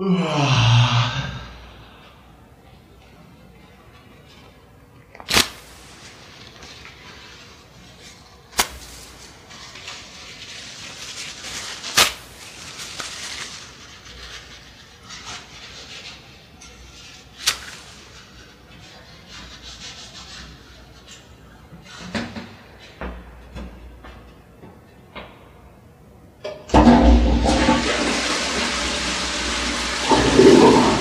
啊！Lord.